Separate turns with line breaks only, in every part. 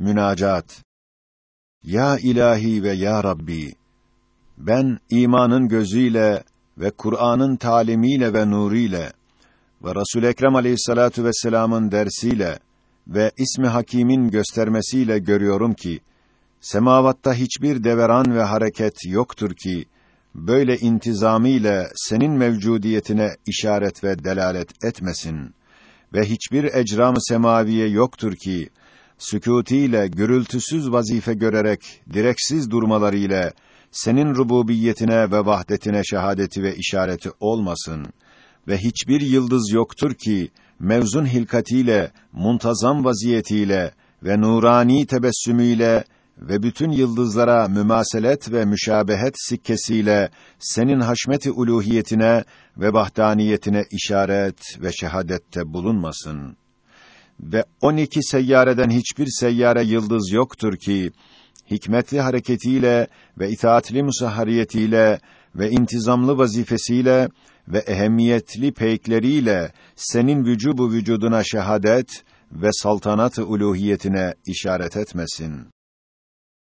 Münacat. Ya ilahi ve ya Rabbi ben imanın gözüyle ve Kur'an'ın talimiyle ve nuruyla ve Resul Ekrem Aleyhissalatu vesselam'ın dersiyle ve ismi Hakîm'in göstermesiyle görüyorum ki semavatta hiçbir deveran ve hareket yoktur ki böyle intizamiyle senin mevcudiyetine işaret ve delalet etmesin ve hiçbir ecram-ı semaviye yoktur ki sükûtiyle gürültüsüz vazife görerek direksiz durmalarıyla senin rububiyetine ve vahdetine şehadeti ve işareti olmasın ve hiçbir yıldız yoktur ki mevzun hilkatiyle, muntazam vaziyetiyle ve nurani tebessümüyle ve bütün yıldızlara mümaselet ve müşabehet sikkesiyle senin haşmeti uluhiyetine ve vahdaniyetine işaret ve şehadette bulunmasın. Ve on iki seyyareden hiçbir seyyare yıldız yoktur ki hikmetli hareketiyle ve itaatli musahhariyetiyle ve intizamlı vazifesiyle ve ehemmiyetli peykleriyle senin vücubu vücuduna şehadet ve saltanat-ı uluhiyetine işaret etmesin.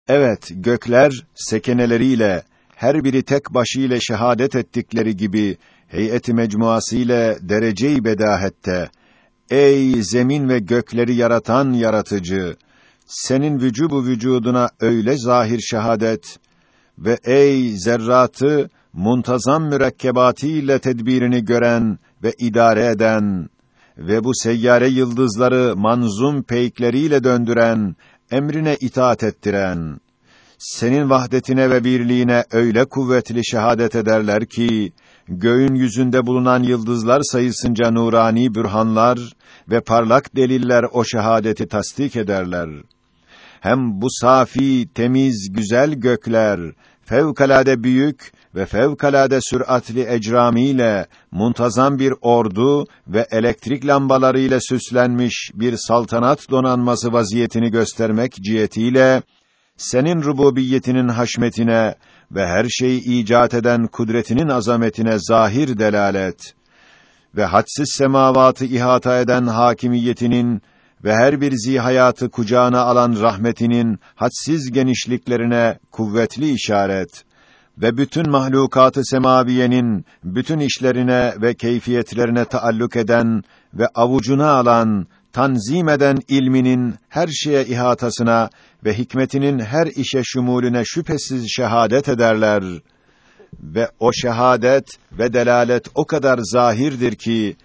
Evet, gökler sekeneleriyle her biri tek başıyla şehadet ettikleri gibi heyeti mecmuası ile derece-i bedahette ey zemin ve gökleri yaratan yaratıcı senin vücubu vücuduna öyle zahir şehadet ve ey zerratı muntazam mürekkebatiyle tedbirini gören ve idare eden ve bu seyyare yıldızları manzum peykleriyle döndüren, emrine itaat ettiren, senin vahdetine ve birliğine öyle kuvvetli şehadet ederler ki, göğün yüzünde bulunan yıldızlar sayısınca nurani bürhanlar ve parlak deliller o şehadeti tasdik ederler. Hem bu safi, temiz, güzel gökler, fevkalade büyük ve fevkalade süratli ecramiyle muntazam bir ordu ve elektrik lambalarıyla süslenmiş bir saltanat donanması vaziyetini göstermek cihetiyle senin rububiyetinin haşmetine ve her şeyi icat eden kudretinin azametine zahir delalet ve hadsiz semavatı ihata eden hakimiyetinin ve her bir zihayatı kucağına alan rahmetinin hadsiz genişliklerine kuvvetli işaret ve bütün mahlukatı semaviyenin bütün işlerine ve keyfiyetlerine taalluk eden ve avucuna alan, tanzim eden ilminin her şeye ihatasına ve hikmetinin her işe şumulüne şüphesiz şehadet ederler. Ve o şehadet ve delalet o kadar zahirdir ki,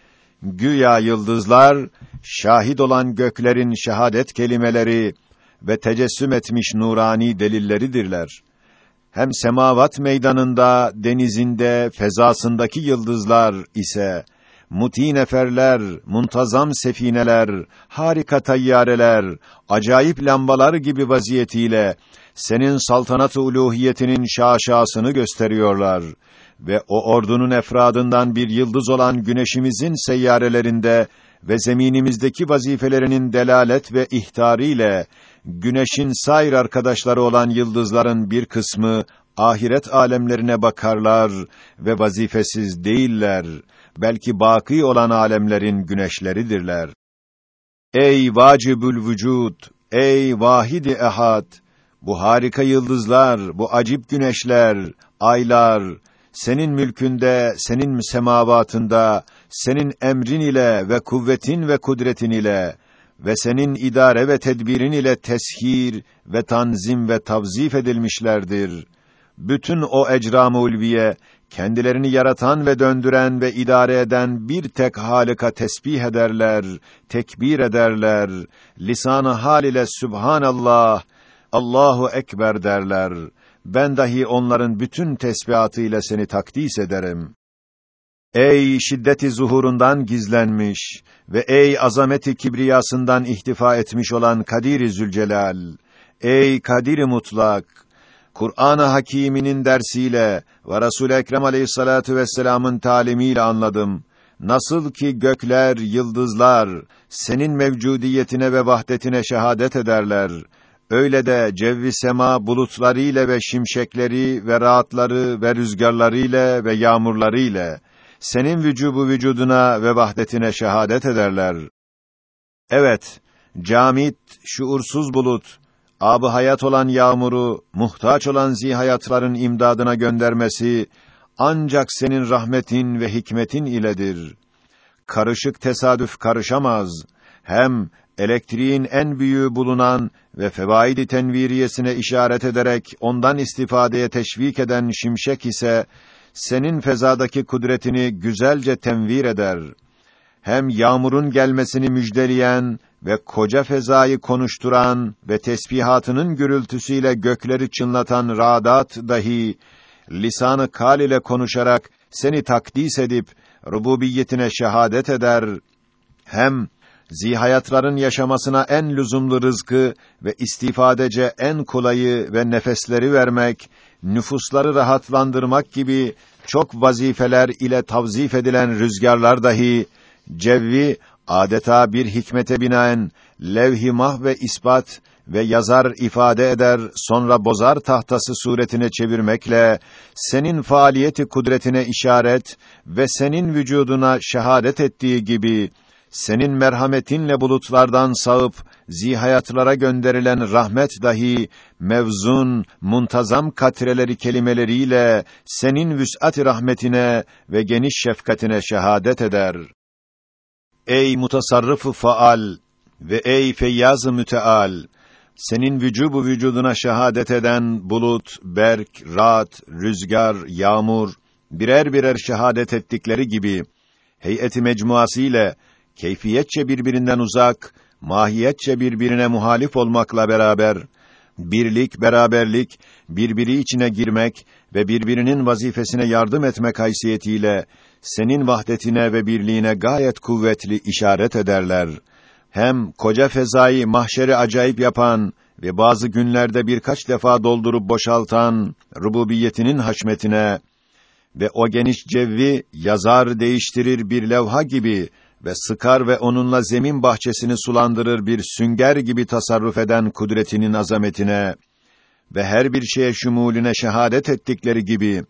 güya yıldızlar, şahit olan göklerin şehadet kelimeleri ve tecessüm etmiş nurani delilleridirler hem semavat meydanında, denizinde, fezasındaki yıldızlar ise muti neferler, muntazam sefineler, harika tayyareler, acayip lambalar gibi vaziyetiyle senin saltanat-ı uluhiyetinin şaşasını gösteriyorlar ve o ordunun efradından bir yıldız olan güneşimizin seyyarelerinde ve zeminimizdeki vazifelerinin delalet ve ihtariyle güneşin sair arkadaşları olan yıldızların bir kısmı ahiret alemlerine bakarlar ve vazifesiz değiller. Belki baki olan alemlerin güneşleridirler. Ey vacibül vücud, ey vahidi ehad, bu harika yıldızlar, bu acip güneşler, aylar, senin mülkünde, senin semavatında, senin emrin ile ve kuvvetin ve kudretin ile ve senin idare ve tedbirin ile teshir ve tanzim ve tavzif edilmişlerdir. Bütün o ecram-ı ulviye kendilerini yaratan ve döndüren ve idare eden bir tek Halika tesbih ederler, tekbir ederler. Lisan-ı hal ile Sübhanallah, Allahu ekber derler. Ben dahi onların bütün tesbihatıyla seni takdis ederim. Ey şiddeti zuhurundan gizlenmiş ve ey azameti kibriyasından ihtifa etmiş olan Kadir-i Zülcelal, ey Kadir-i Mutlak, Kur'an-ı Hakîm'inin dersiyle ve Resul-i Ekrem Aleyhissalatu vesselam'ın talimiyle anladım. Nasıl ki gökler, yıldızlar senin mevcudiyetine ve vahdetine şehadet ederler. Öyle de cevvi sema bulutlarıyla ve şimşekleri ve rahatları ve rüzgarlarıyla ve yağmurlarıyla senin vücubu vücuduna ve vahdetine şehadet ederler. Evet, camit, şuursuz bulut, abı hayat olan yağmuru, muhtaç olan zihayatların imdadına göndermesi, ancak senin rahmetin ve hikmetin iledir. Karışık tesadüf karışamaz. Hem elektriğin en büyüğü bulunan ve fevaidi tenviriyesine işaret ederek ondan istifadeye teşvik eden şimşek ise senin fezadaki kudretini güzelce tenvir eder. Hem yağmurun gelmesini müjdeleyen ve koca fezayı konuşturan ve tesbihatının gürültüsüyle gökleri çınlatan radat dahi lisanı kal ile konuşarak seni takdis edip rububiyetine şehadet eder. Hem zihayatların yaşamasına en lüzumlu rızkı ve istifadece en kolayı ve nefesleri vermek, nüfusları rahatlandırmak gibi çok vazifeler ile tavzif edilen rüzgarlar dahi cevvi adeta bir hikmete binaen levh-i mah ve ispat ve yazar ifade eder sonra bozar tahtası suretine çevirmekle senin faaliyeti kudretine işaret ve senin vücuduna şehadet ettiği gibi senin merhametinle bulutlardan sağıp zihayatlara gönderilen rahmet dahi mevzun, muntazam katreleri kelimeleriyle senin vüs'at rahmetine ve geniş şefkatine şehadet eder. Ey mutasarrıfı faal ve ey feyyaz-ı müteal senin vücubu vücuduna şehadet eden bulut, berk, rahat, rüzgar, yağmur birer birer şehadet ettikleri gibi heyeti mecmuası ile keyfiyetçe birbirinden uzak, mahiyetçe birbirine muhalif olmakla beraber birlik, beraberlik, birbiri içine girmek ve birbirinin vazifesine yardım etmek haysiyetiyle senin vahdetine ve birliğine gayet kuvvetli işaret ederler. Hem koca fezayı mahşeri acayip yapan ve bazı günlerde birkaç defa doldurup boşaltan rububiyetinin haşmetine ve o geniş cevvi yazar değiştirir bir levha gibi ve sıkar ve onunla zemin bahçesini sulandırır bir sünger gibi tasarruf eden kudretinin azametine ve her bir şeye şumulüne şehadet ettikleri gibi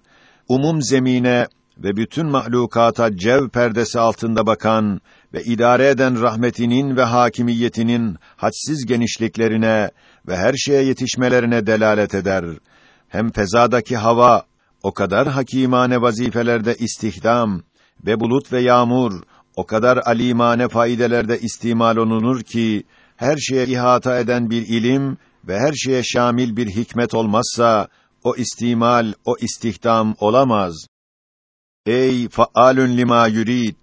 umum zemine ve bütün mahlukata cev perdesi altında bakan ve idare eden rahmetinin ve hakimiyetinin hadsiz genişliklerine ve her şeye yetişmelerine delalet eder. Hem fezadaki hava o kadar hakimane vazifelerde istihdam ve bulut ve yağmur o kadar alimane faydelerde istimal olunur ki her şeye ihata eden bir ilim ve her şeye şamil bir hikmet olmazsa o istimal, o istihdam olamaz. Ey faalün lima yurid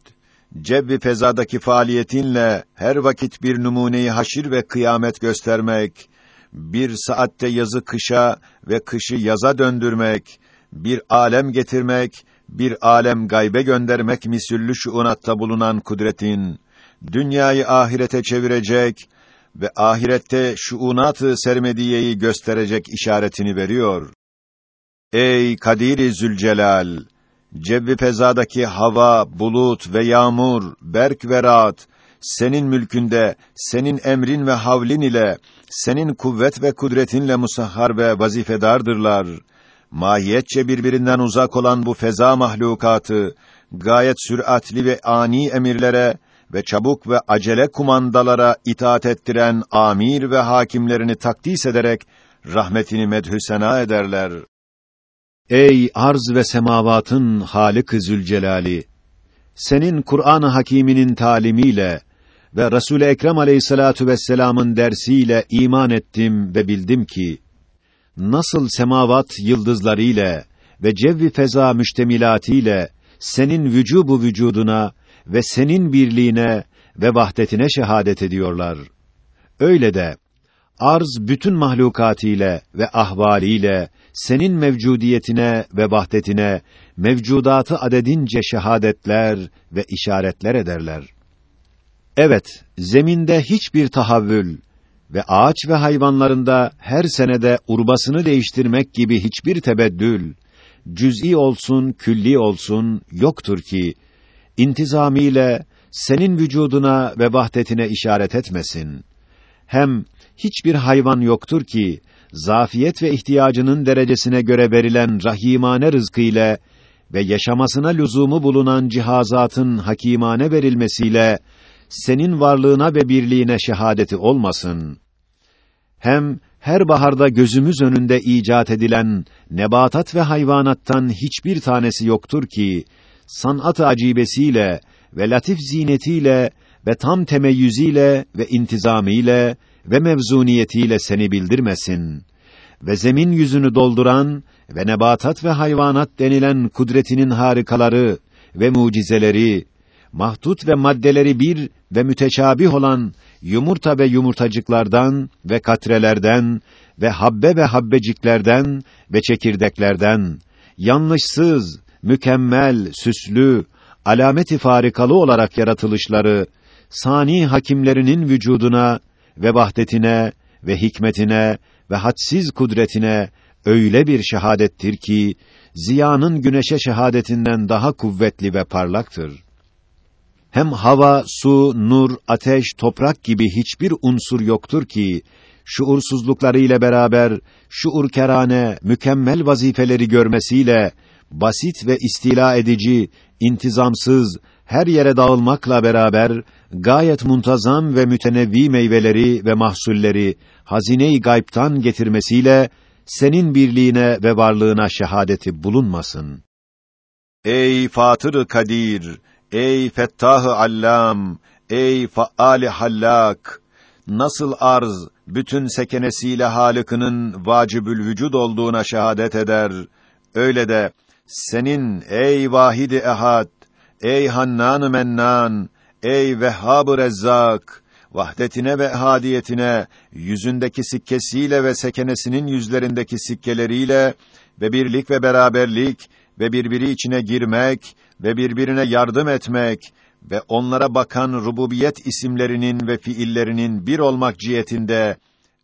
cebbi fezadaki faaliyetinle her vakit bir numuneyi haşir ve kıyamet göstermek, bir saatte yazı kışa ve kışı yaza döndürmek, bir alem getirmek, bir alem gaybe göndermek misüllü şuunatta bulunan kudretin, dünyayı ahirete çevirecek ve ahirette şuunatı sermediyeyi gösterecek işaretini veriyor. Ey Kadir-i Zülcelal! Cebbi fezadaki hava, bulut ve yağmur, berk ve rahat, senin mülkünde, senin emrin ve havlin ile, senin kuvvet ve kudretinle musahhar ve vazifedardırlar. Mahiyetçe birbirinden uzak olan bu feza mahlukatı, gayet süratli ve ani emirlere ve çabuk ve acele kumandalara itaat ettiren amir ve hakimlerini takdis ederek, rahmetini medhü sena ederler. Ey arz ve semavatın Halik-i Zülcelali! Senin Kur'an-ı Hakîminin talimiyle ve Resul-i Ekrem Aleyhissalatu vesselam'ın dersiyle iman ettim ve bildim ki nasıl semavat yıldızlarıyla ve cevvi feza müştemilatiyle senin vücubu vücuduna ve senin birliğine ve vahdetine şehadet ediyorlar. Öyle de arz bütün mahlukatiyle ve ahvaliyle senin mevcudiyetine ve vahdetine mevcudatı adedince şehadetler ve işaretler ederler. Evet, zeminde hiçbir tahavvül ve ağaç ve hayvanlarında her senede urbasını değiştirmek gibi hiçbir tebeddül, cüz'i olsun, külli olsun yoktur ki intizamiyle senin vücuduna ve vahdetine işaret etmesin. Hem hiçbir hayvan yoktur ki zafiyet ve ihtiyacının derecesine göre verilen rahimane rızkı ile ve yaşamasına lüzumu bulunan cihazatın hakimane verilmesiyle senin varlığına ve birliğine şehadeti olmasın. Hem her baharda gözümüz önünde icat edilen nebatat ve hayvanattan hiçbir tanesi yoktur ki sanat-ı acibesiyle ve latif zinetiyle ve tam temeyyüziyle ve intizamiyle ve mevzuniyetiyle seni bildirmesin ve zemin yüzünü dolduran ve nebatat ve hayvanat denilen kudretinin harikaları ve mucizeleri, mahdut ve maddeleri bir ve müteşabih olan yumurta ve yumurtacıklardan ve katrelerden ve habbe ve habbeciklerden ve çekirdeklerden yanlışsız, mükemmel, süslü, alameti farikalı olarak yaratılışları sani hakimlerinin vücuduna ve vahdetine ve hikmetine ve hadsiz kudretine öyle bir şehadettir ki ziyanın güneşe şehadetinden daha kuvvetli ve parlaktır. Hem hava, su, nur, ateş, toprak gibi hiçbir unsur yoktur ki şuursuzlukları ile beraber şuurkerane mükemmel vazifeleri görmesiyle basit ve istila edici, intizamsız, her yere dağılmakla beraber gayet muntazam ve mütenevvi meyveleri ve mahsulleri hazine-i gaybtan getirmesiyle senin birliğine ve varlığına şehadeti bulunmasın. Ey Fatır-ı Kadir, ey Fettah-ı Allam, ey Faal-i Hallak, nasıl arz bütün sekenesiyle Halık'ının vacibül vücud olduğuna şehadet eder, öyle de senin ey Vahid-i Ehad, ey Hannan-ı Mennan, ey Vehhab-ı Rezzak, vahdetine ve ehadiyetine, yüzündeki sikkesiyle ve sekenesinin yüzlerindeki sikkeleriyle ve birlik ve beraberlik ve birbiri içine girmek ve birbirine yardım etmek ve onlara bakan rububiyet isimlerinin ve fiillerinin bir olmak cihetinde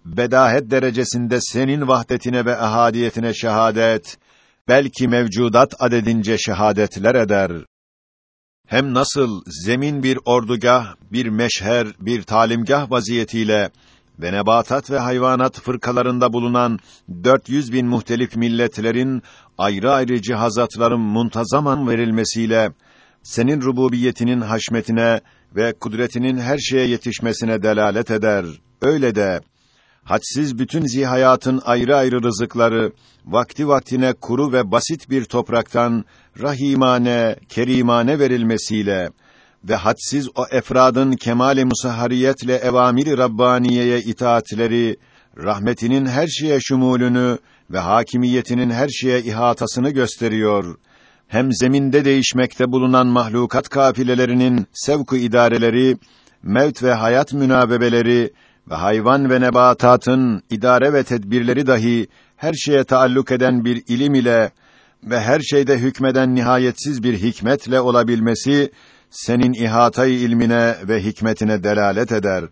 bedahet derecesinde senin vahdetine ve ehadiyetine şehadet belki mevcudat adedince şehadetler eder. Hem nasıl zemin bir ordugah, bir meşher, bir talimgah vaziyetiyle ve nebatat ve hayvanat fırkalarında bulunan 400 bin muhtelif milletlerin ayrı ayrı cihazatların muntazaman verilmesiyle senin rububiyetinin haşmetine ve kudretinin her şeye yetişmesine delalet eder. Öyle de hadsiz bütün zihayatın ayrı ayrı rızıkları vakti vaktine kuru ve basit bir topraktan rahimane, kerimane verilmesiyle ve hadsiz o efradın kemale musahhariyetle evamiri rabbaniyeye itaatleri rahmetinin her şeye şumulünü ve hakimiyetinin her şeye ihatasını gösteriyor. Hem zeminde değişmekte bulunan mahlukat kafilelerinin sevku idareleri, mevt ve hayat münabebeleri ve hayvan ve nebatatın idare ve tedbirleri dahi her şeye taalluk eden bir ilim ile ve her şeyde hükmeden nihayetsiz bir hikmetle olabilmesi senin ihatayı ilmine ve hikmetine delalet eder.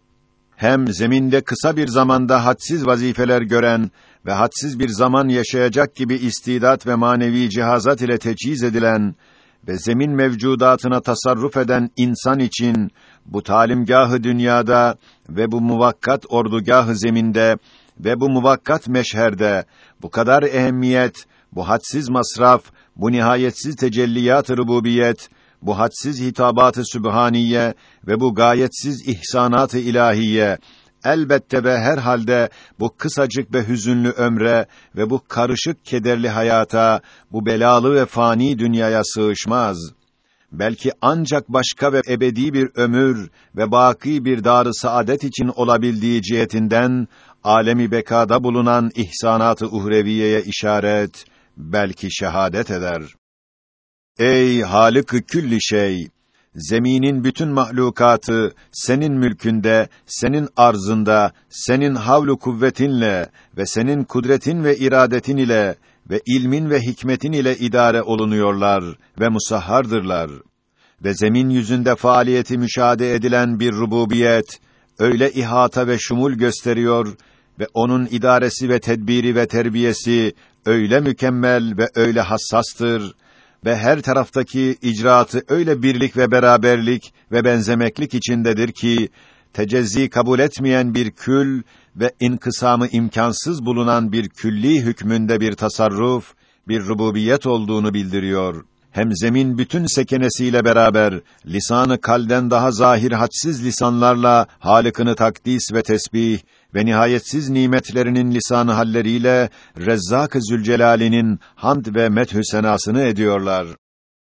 Hem zeminde kısa bir zamanda hadsiz vazifeler gören ve hadsiz bir zaman yaşayacak gibi istidat ve manevi cihazat ile teçhiz edilen ve zemin mevcudatına tasarruf eden insan için bu talimgahı dünyada ve bu muvakkat ordugahı zeminde ve bu muvakkat meşherde bu kadar ehemmiyet, bu hadsiz masraf, bu nihayetsiz tecelliyat-ı rububiyet, bu hadsiz hitabat-ı sübhaniye ve bu gayetsiz ihsanat-ı ilahiye elbette ve her halde bu kısacık ve hüzünlü ömre ve bu karışık kederli hayata, bu belalı ve fani dünyaya sığışmaz. Belki ancak başka ve ebedi bir ömür ve baki bir dar-ı saadet için olabildiği cihetinden alemi bekada bulunan ihsanat-ı uhreviyeye işaret, belki şehadet eder. Ey Halık-ı külli şey! zeminin bütün mahlukatı senin mülkünde, senin arzında, senin havlu kuvvetinle ve senin kudretin ve iradetin ile ve ilmin ve hikmetin ile idare olunuyorlar ve musahhardırlar. Ve zemin yüzünde faaliyeti müşahede edilen bir rububiyet öyle ihata ve şumul gösteriyor ve onun idaresi ve tedbiri ve terbiyesi öyle mükemmel ve öyle hassastır ve her taraftaki icraatı öyle birlik ve beraberlik ve benzemeklik içindedir ki tecezzi kabul etmeyen bir kül ve inkısamı imkansız bulunan bir külli hükmünde bir tasarruf, bir rububiyet olduğunu bildiriyor. hem zemin bütün sekenesiyle beraber lisanı kalden daha zahir hadsiz lisanlarla Halık'ını takdis ve tesbih ve nihayetsiz nimetlerinin lisanı halleriyle Rezzak-ı Zülcelal'inin hamd ve methü senasını ediyorlar.